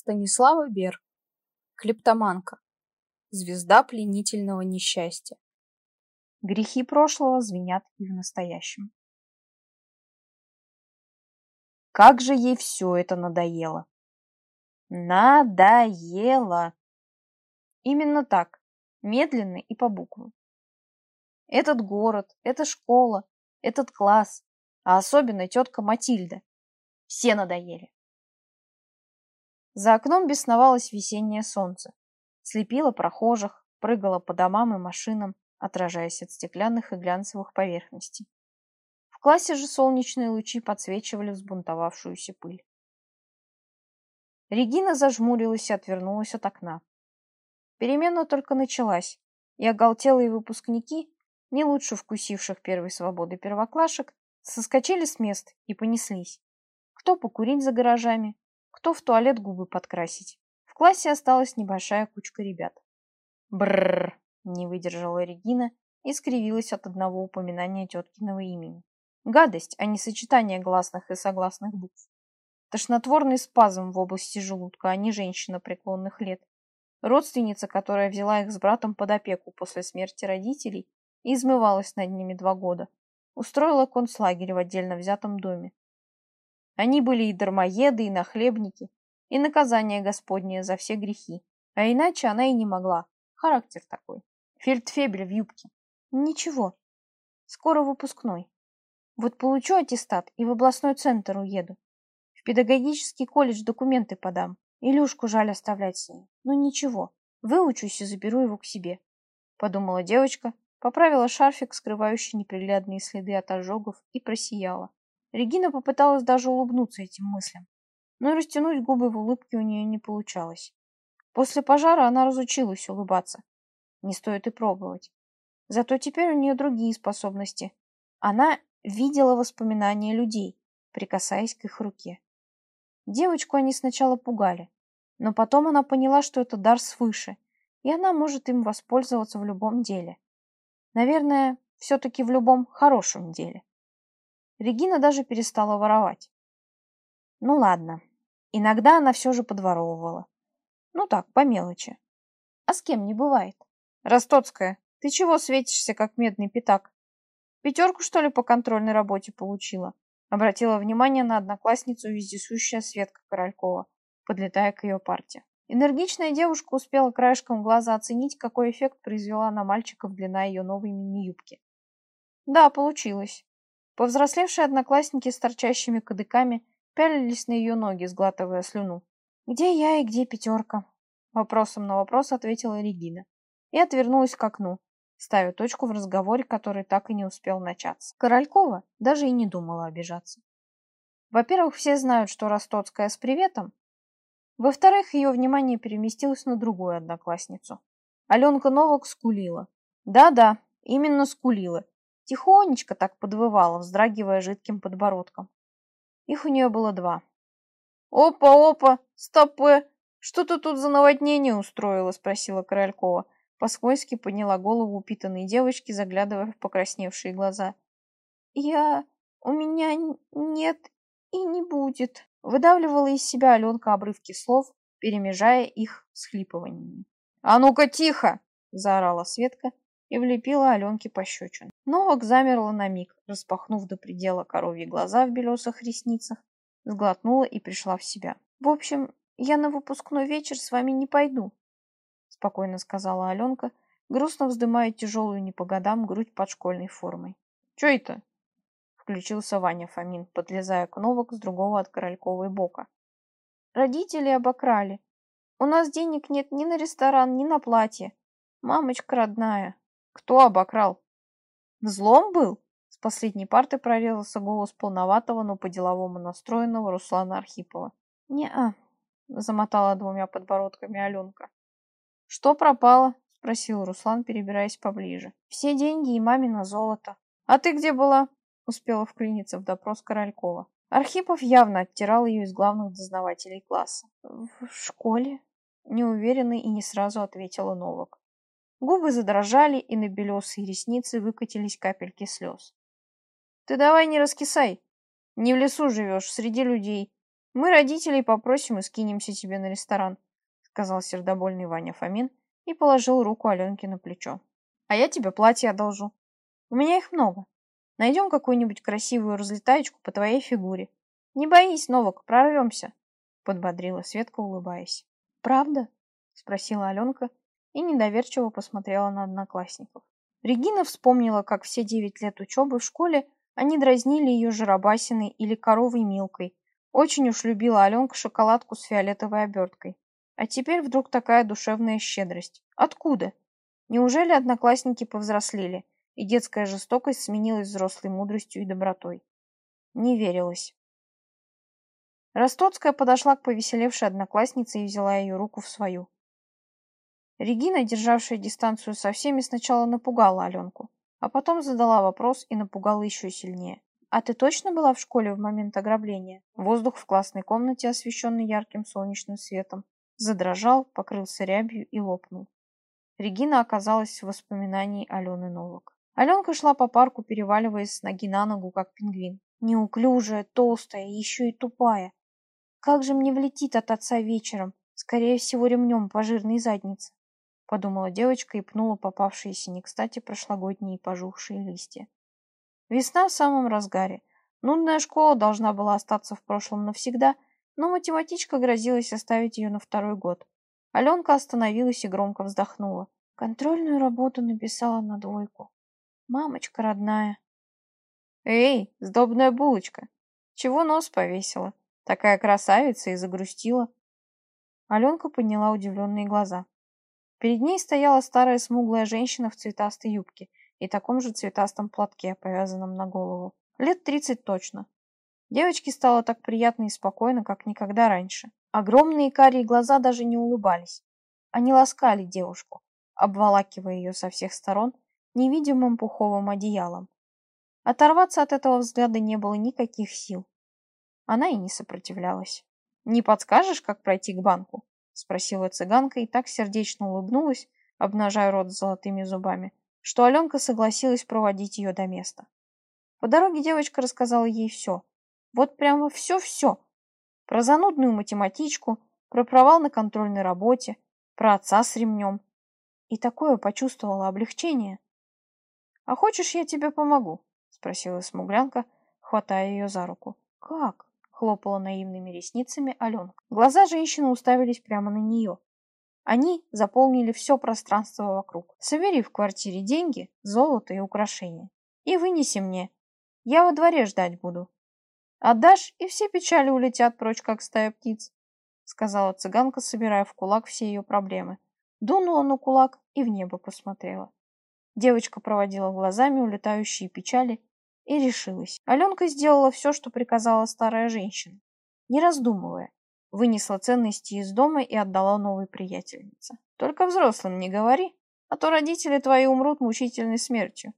Станислава Бер. Клептоманка. Звезда пленительного несчастья. Грехи прошлого звенят и в настоящем. Как же ей все это надоело. Надоело. Именно так, медленно и по буквам. Этот город, эта школа, этот класс, а особенно тетка Матильда. Все надоели. За окном бесновалось весеннее солнце. Слепило прохожих, прыгало по домам и машинам, отражаясь от стеклянных и глянцевых поверхностей. В классе же солнечные лучи подсвечивали взбунтовавшуюся пыль. Регина зажмурилась и отвернулась от окна. Перемена только началась, и оголтелые выпускники, не лучше вкусивших первой свободы первоклашек, соскочили с мест и понеслись. Кто покурить за гаражами, кто в туалет губы подкрасить. В классе осталась небольшая кучка ребят. Бррр, не выдержала Регина и скривилась от одного упоминания теткиного имени. Гадость, а не сочетание гласных и согласных букв. Тошнотворный спазм в области желудка, а не женщина преклонных лет. Родственница, которая взяла их с братом под опеку после смерти родителей и измывалась над ними два года, устроила концлагерь в отдельно взятом доме. Они были и дармоеды, и нахлебники, и наказание Господнее за все грехи. А иначе она и не могла. Характер такой. Фельдфебель в юбке. Ничего. Скоро выпускной. Вот получу аттестат и в областной центр уеду. В педагогический колледж документы подам. Илюшку жаль оставлять с ней. Ну ничего. Выучусь и заберу его к себе. Подумала девочка, поправила шарфик, скрывающий неприглядные следы от ожогов, и просияла. Регина попыталась даже улыбнуться этим мыслям, но растянуть губы в улыбке у нее не получалось. После пожара она разучилась улыбаться. Не стоит и пробовать. Зато теперь у нее другие способности. Она видела воспоминания людей, прикасаясь к их руке. Девочку они сначала пугали, но потом она поняла, что это дар свыше, и она может им воспользоваться в любом деле. Наверное, все-таки в любом хорошем деле. Регина даже перестала воровать. Ну ладно, иногда она все же подворовывала. Ну так, по мелочи. А с кем не бывает. Ростоцкая, ты чего светишься, как медный пятак? Пятерку, что ли, по контрольной работе получила? Обратила внимание на одноклассницу вездесущая Светка Королькова, подлетая к ее парте. Энергичная девушка успела краешком глаза оценить, какой эффект произвела на мальчиков длина ее новой мини-юбки. Да, получилось. Повзрослевшие одноклассники с торчащими кадыками пялились на ее ноги, сглатывая слюну. «Где я и где пятерка?» Вопросом на вопрос ответила Регина и отвернулась к окну, ставя точку в разговоре, который так и не успел начаться. Королькова даже и не думала обижаться. Во-первых, все знают, что Ростоцкая с приветом. Во-вторых, ее внимание переместилось на другую одноклассницу. Аленка Новак скулила. Да-да, именно скулила, Тихонечко так подвывала, вздрагивая жидким подбородком. Их у нее было два. «Опа-опа! Стопэ! Что ты тут за наводнение устроила?» — спросила Королькова. По-свойски подняла голову упитанной девочки, заглядывая в покрасневшие глаза. «Я... у меня нет и не будет», — выдавливала из себя Аленка обрывки слов, перемежая их с хлипываниями. «А ну-ка тихо!» — заорала Светка и влепила Аленке пощечину. Новак замерла на миг, распахнув до предела коровьи глаза в белесых ресницах, сглотнула и пришла в себя. «В общем, я на выпускной вечер с вами не пойду», — спокойно сказала Аленка, грустно вздымая тяжелую не по годам грудь под школьной формой. «Че это?» — включился Ваня Фомин, подлезая к Новак с другого от Корольковой бока. «Родители обокрали. У нас денег нет ни на ресторан, ни на платье. Мамочка родная, кто обокрал? Взлом был? С последней парты прорезался голос полноватого, но по-деловому настроенного Руслана Архипова. «Не-а», — замотала двумя подбородками Аленка. «Что пропало?» — спросил Руслан, перебираясь поближе. «Все деньги и мамино золото». «А ты где была?» — успела вклиниться в допрос Королькова. Архипов явно оттирал ее из главных дознавателей класса. «В школе?» — неуверенный и не сразу ответила Новак. Губы задрожали, и на белесые ресницы выкатились капельки слез. «Ты давай не раскисай. Не в лесу живешь, среди людей. Мы родителей попросим и скинемся тебе на ресторан, сказал сердобольный Ваня Фомин и положил руку Аленке на плечо. А я тебе платье одолжу. У меня их много. Найдем какую-нибудь красивую разлетаечку по твоей фигуре. Не боись, Новак, прорвемся, подбодрила Светка, улыбаясь. Правда? спросила Аленка и недоверчиво посмотрела на одноклассников. Регина вспомнила, как все девять лет учебы в школе они дразнили ее жиробасиной или коровой Милкой. Очень уж любила Аленка шоколадку с фиолетовой оберткой. А теперь вдруг такая душевная щедрость. Откуда? Неужели одноклассники повзрослели, и детская жестокость сменилась взрослой мудростью и добротой? Не верилось. Ростоцкая подошла к повеселевшей однокласснице и взяла ее руку в свою. Регина, державшая дистанцию со всеми, сначала напугала Аленку, а потом задала вопрос и напугала еще сильнее. «А ты точно была в школе в момент ограбления?» Воздух в классной комнате, освещенный ярким солнечным светом, задрожал, покрылся рябью и лопнул. Регина оказалась в воспоминании Алены Новак. Аленка шла по парку, переваливаясь с ноги на ногу, как пингвин. Неуклюжая, толстая, еще и тупая. Как же мне влетит от отца вечером? Скорее всего, ремнем по жирной заднице. Подумала девочка и пнула попавшиеся не кстати прошлогодние пожухшие листья. Весна в самом разгаре. Нудная школа должна была остаться в прошлом навсегда, но математичка грозилась оставить ее на второй год. Аленка остановилась и громко вздохнула. Контрольную работу написала на двойку. Мамочка родная. Эй, сдобная булочка, чего нос повесила? Такая красавица и загрустила. Аленка подняла удивленные глаза. Перед ней стояла старая смуглая женщина в цветастой юбке и таком же цветастом платке, повязанном на голову. Лет тридцать точно. Девочке стало так приятно и спокойно, как никогда раньше. Огромные карие глаза даже не улыбались. Они ласкали девушку, обволакивая ее со всех сторон невидимым пуховым одеялом. Оторваться от этого взгляда не было никаких сил. Она и не сопротивлялась. «Не подскажешь, как пройти к банку?» — спросила цыганка и так сердечно улыбнулась, обнажая рот с золотыми зубами, что Аленка согласилась проводить ее до места. По дороге девочка рассказала ей все. Вот прямо все-все, про занудную математичку, про провал на контрольной работе, про отца с ремнем. И такое почувствовала облегчение. «А хочешь, я тебе помогу?» — спросила смуглянка, хватая ее за руку. «Как?» — хлопала наивными ресницами Аленка. Глаза женщины уставились прямо на нее. Они заполнили все пространство вокруг. «Собери в квартире деньги, золото и украшения. И вынеси мне. Я во дворе ждать буду. Отдашь, и все печали улетят прочь, как стая птиц, сказала цыганка, собирая в кулак все ее проблемы. Дунула на кулак и в небо посмотрела. Девочка проводила глазами улетающие печали и решилась. Аленка сделала все, что приказала старая женщина. Не раздумывая, вынесла ценности из дома и отдала новой приятельнице. Только взрослым не говори, а то родители твои умрут мучительной смертью.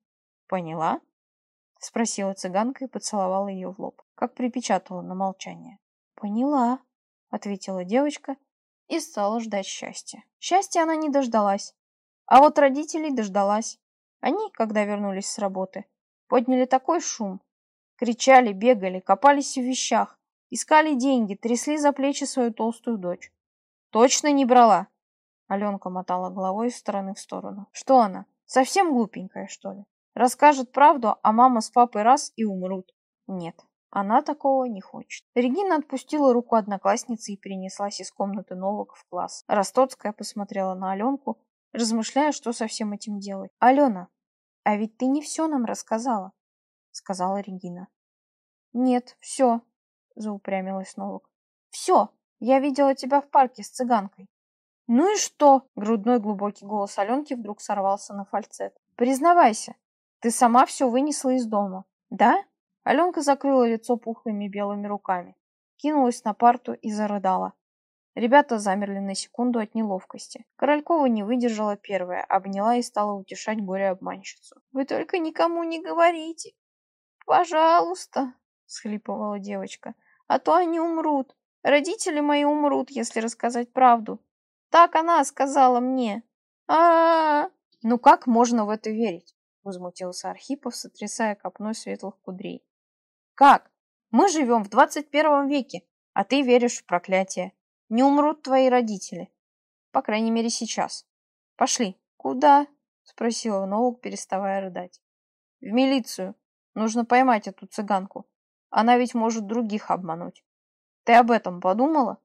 Поняла? — спросила цыганка и поцеловала ее в лоб, как припечатала на молчание. «Поняла», — ответила девочка и стала ждать счастья. Счастья она не дождалась, а вот родителей дождалась. Они, когда вернулись с работы, подняли такой шум. Кричали, бегали, копались в вещах, искали деньги, трясли за плечи свою толстую дочь. «Точно не брала?» Аленка мотала головой из стороны в сторону. «Что она, совсем глупенькая, что ли?» Расскажет правду, а мама с папой раз и умрут. Нет, она такого не хочет. Регина отпустила руку одноклассницы и перенеслась из комнаты Новок в класс. Ростоцкая посмотрела на Аленку, размышляя, что со всем этим делать. «Алена, а ведь ты не все нам рассказала», — сказала Регина. «Нет, все», — заупрямилась Новок. «Все, я видела тебя в парке с цыганкой». «Ну и что?» — грудной глубокий голос Аленки вдруг сорвался на фальцет. «Признавайся, ты сама все вынесла из дома, да? Аленка закрыла лицо пухлыми белыми руками, кинулась на парту и зарыдала. Ребята замерли на секунду от неловкости. Королькова не выдержала первая, обняла и стала утешать горе-обманщицу. «Вы только никому не говорите! Пожалуйста!» — схлипывала девочка. «А то они умрут. Родители мои умрут, если рассказать правду. Так она сказала мне. а а, -а. Ну как можно в это верить? — возмутился Архипов, сотрясая копной светлых кудрей. «Как? Мы живем в двадцать первом веке. А ты веришь в проклятие. Не умрут твои родители. По крайней мере, сейчас. Пошли. Куда? Спросила Ноук, переставая рыдать. В милицию. Нужно поймать эту цыганку. Она ведь может других обмануть. Ты об этом подумала?